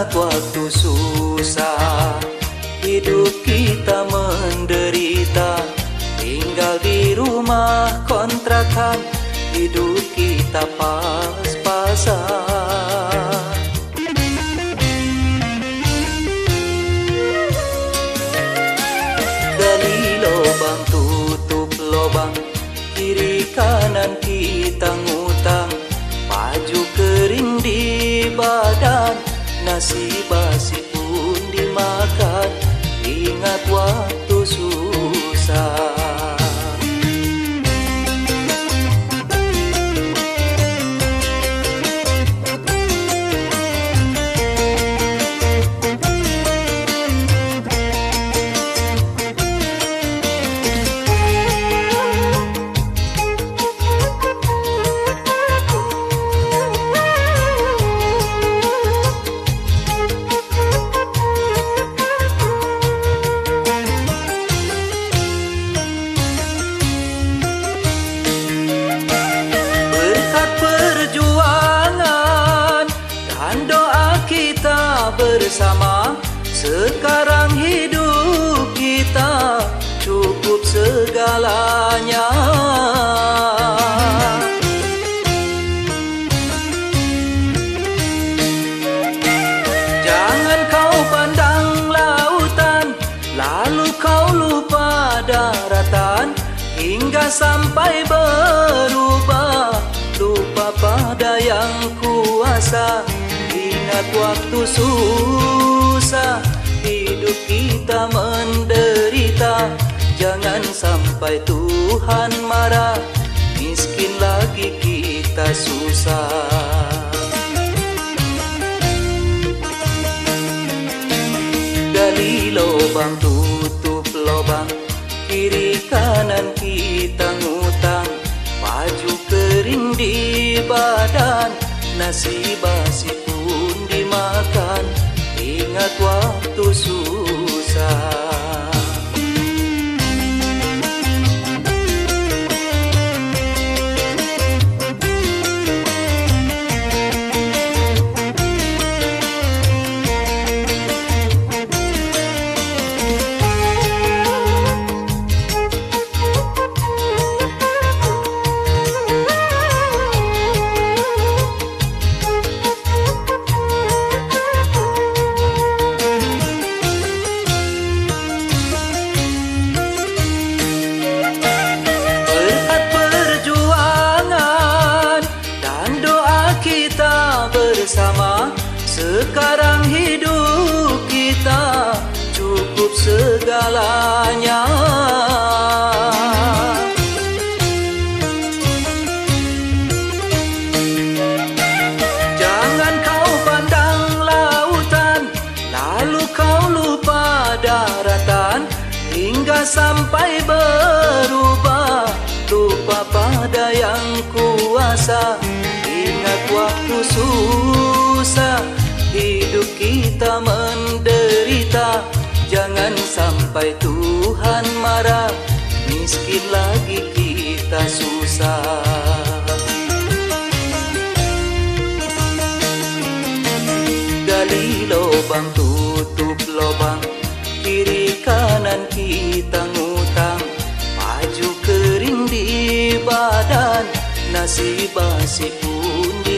Ingat waktu susah. Hidup kita menderita. Tinggal di rumah kontrakan. Hidup kita pas-pasan. Gali lubang tutup lubang Kiri kanan kita ngutang. Baju kering di badan Nasi doa kita bersama. Sekarang hidup kita cukup segalanya. Jangan kau pandang lautan Lalu kau lupa daratan. Hingga sampai berubah Ingat waktu susah Hidup kita menderita. Jangan sampai Tuhan marah Miskin lagi kita susah. Gali lubang tutup lubang Kiri kanan kita ngutang. Baju kering di badan Nasi basi ศูนย์ bersama. Sekarang hidup kita cukup segalanya. Jangan kau pandang lautan Lalu kau lupa daratan Hingga sampai berubah Lupa pada yang kuasa. Ingat waktu susah Hidup kita menderita. Jangan sampai Tuhan marah Miskin lagi kita susah. Gali lubang tutup kering di